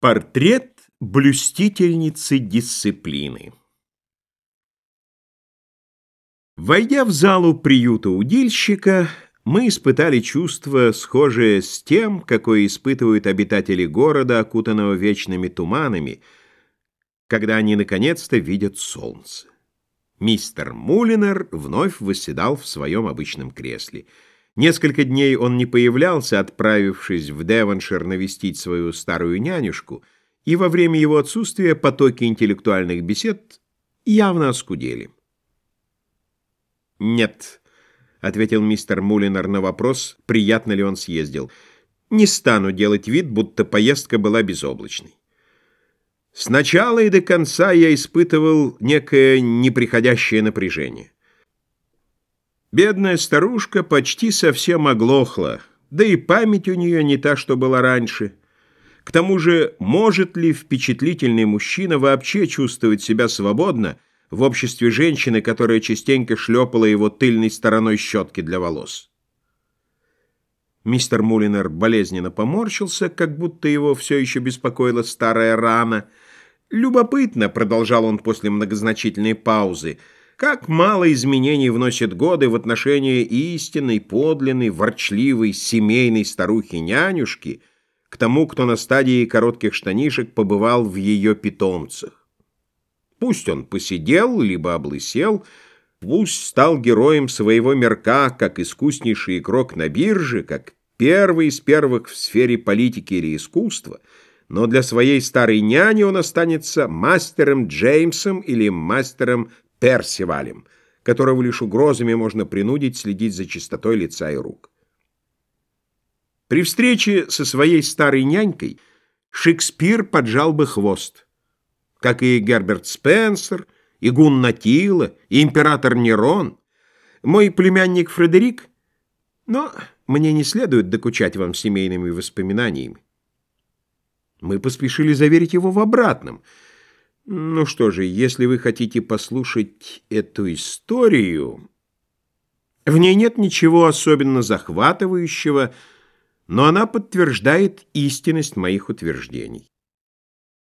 Портрет блюстительницы дисциплины Войдя в залу приюта удильщика, мы испытали чувство, схожее с тем, какое испытывают обитатели города, окутанного вечными туманами, когда они наконец-то видят солнце. Мистер Мулинер вновь восседал в своем обычном кресле — Несколько дней он не появлялся, отправившись в Девоншир навестить свою старую нянюшку, и во время его отсутствия потоки интеллектуальных бесед явно оскудели. «Нет», — ответил мистер Мулинар на вопрос, приятно ли он съездил, — «не стану делать вид, будто поездка была безоблачной. Сначала и до конца я испытывал некое неприходящее напряжение. Бедная старушка почти совсем оглохла, да и память у нее не та, что была раньше. К тому же, может ли впечатлительный мужчина вообще чувствовать себя свободно в обществе женщины, которая частенько шлепала его тыльной стороной щетки для волос? Мистер Мулинер болезненно поморщился, как будто его все еще беспокоила старая рана. «Любопытно», — продолжал он после многозначительной паузы, — как мало изменений вносят годы в отношении истинной, подлинной, ворчливой, семейной старухи-нянюшки к тому, кто на стадии коротких штанишек побывал в ее питомцах. Пусть он посидел, либо облысел, пусть стал героем своего мерка, как искуснейший игрок на бирже, как первый из первых в сфере политики или искусства, но для своей старой няни он останется мастером Джеймсом или мастером Персивалем, которого лишь угрозами можно принудить следить за чистотой лица и рук. При встрече со своей старой нянькой Шекспир поджал бы хвост, как и Герберт Спенсер, и Гунна Тила, и император Нерон, мой племянник Фредерик, но мне не следует докучать вам семейными воспоминаниями. Мы поспешили заверить его в обратном — ну что же, если вы хотите послушать эту историю... В ней нет ничего особенно захватывающего, но она подтверждает истинность моих утверждений.